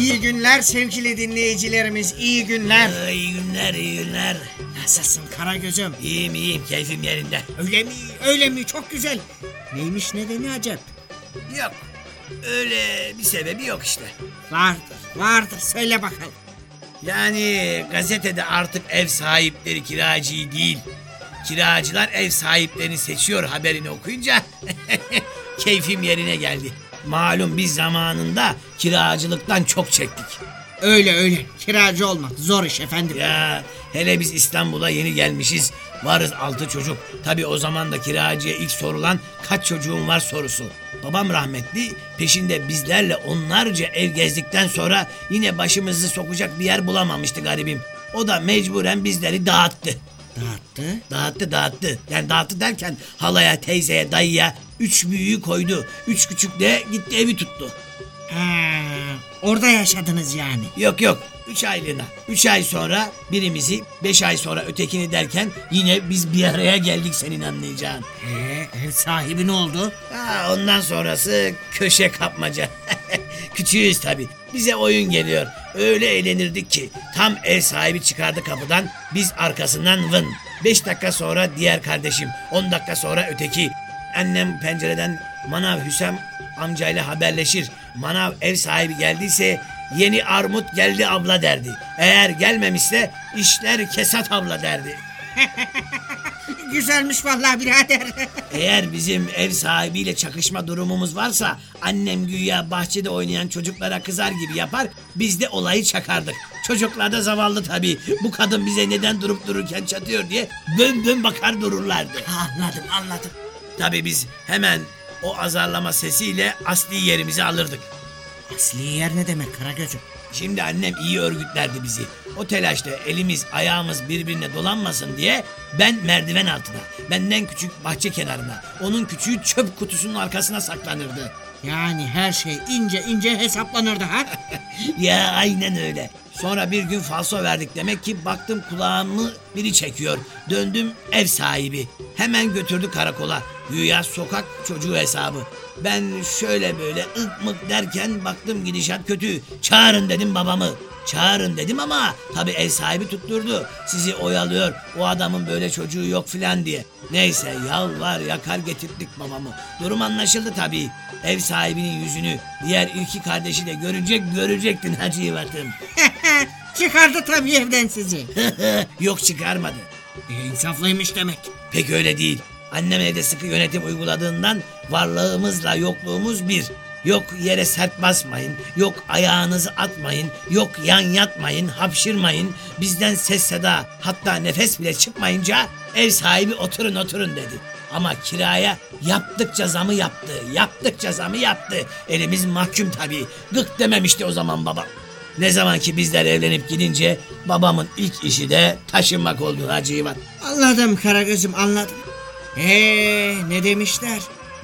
İyi günler sevgili dinleyicilerimiz iyi günler. İyi günler, iyi günler. Nasılsın Karagöz'üm? İyiyim iyiyim keyfim yerinde. Öyle mi öyle mi çok güzel. Neymiş nedeni acep? Yok. Öyle bir sebebi yok işte. Vardır vardır söyle bakalım. Yani gazetede artık ev sahipleri kiracıyı değil, kiracılar ev sahiplerini seçiyor haberini okuyunca keyfim yerine geldi. Malum biz zamanında kiracılıktan çok çektik. Öyle öyle kiracı olmak zor iş efendim. Ya hele biz İstanbul'a yeni gelmişiz. Varız altı çocuk. Tabi o zaman da kiracıya ilk sorulan kaç çocuğun var sorusu. Babam rahmetli peşinde bizlerle onlarca ev gezdikten sonra yine başımızı sokacak bir yer bulamamıştı garibim. O da mecburen bizleri dağıttı. Dağıttı. Dağıttı dağıttı. Yani dağıttı derken halaya, teyzeye, dayıya üç büyüğü koydu. Üç küçük de gitti evi tuttu. Ha, orada yaşadınız yani. Yok yok. Üç aylığına. Üç ay sonra birimizi, beş ay sonra ötekini derken yine biz bir araya geldik senin anlayacağın. Ee, ev sahibi ne oldu? Ha, ondan sonrası köşe kapmaca. Küçüğüz tabi. Bize oyun geliyor. Öyle eğlenirdik ki tam ev sahibi çıkardı kapıdan biz arkasından vın. Beş dakika sonra diğer kardeşim. On dakika sonra öteki. Annem pencereden manav Hüsam amcayla haberleşir. Manav ev sahibi geldiyse yeni armut geldi abla derdi. Eğer gelmemişse işler kesat abla derdi. Güzelmiş vallahi birader. Eğer bizim ev sahibiyle çakışma durumumuz varsa annem güya bahçede oynayan çocuklara kızar gibi yapar biz de olayı çakardık. Çocuklar da zavallı tabii bu kadın bize neden durup dururken çatıyor diye dön dön bakar dururlardı. anladım anladım. Tabii biz hemen o azarlama sesiyle asli yerimizi alırdık. Asli yer ne demek Karagöz'üm? Şimdi annem iyi örgütlerdi bizi. O telaşta elimiz ayağımız birbirine dolanmasın diye ben merdiven altına, benden küçük bahçe kenarına, onun küçüğü çöp kutusunun arkasına saklanırdı. Yani her şey ince ince hesaplanırdı ha? ya aynen öyle. Sonra bir gün falso verdik demek ki baktım kulağımı biri çekiyor. Döndüm ev sahibi. Hemen götürdü karakola. Güya sokak çocuğu hesabı. Ben şöyle böyle ık mık derken baktım gidişat kötü. Çağırın dedim babamı. Çağırın dedim ama tabi ev sahibi tutturdu. Sizi oyalıyor o adamın böyle çocuğu yok filan diye. Neyse yalvar yakar getirdik babamı. Durum anlaşıldı tabi. Ev sahibinin yüzünü diğer iki kardeşi de görünce görecektin Hacı Yivat'ım. Çıkardı tabii evden sizi. yok çıkarmadı. E, insaflıymış demek. Pek öyle değil. Annem evde sıkı yönetim uyguladığından varlığımızla yokluğumuz bir. Yok yere sert basmayın, yok ayağınızı atmayın, yok yan yatmayın, hapşırmayın, bizden ses seda hatta nefes bile çıkmayınca ev sahibi oturun oturun dedi. Ama kiraya yaptıkça zamı yaptı, yaptıkça zamı yaptı. Elimiz mahkum tabii. Gık dememişti o zaman babam. Ne zaman ki bizler evlenip gidince babamın ilk işi de taşınmak oldu Hacı İvan. Anladım Karagöz'üm anladım. Eee ne demişler?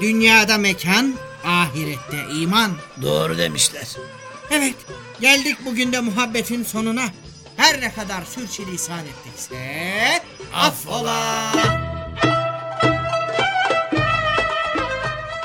Dünyada mekan, ahirette iman. Doğru demişler. Evet geldik bugün de muhabbetin sonuna. Her ne kadar sürçülisan ettikse affola.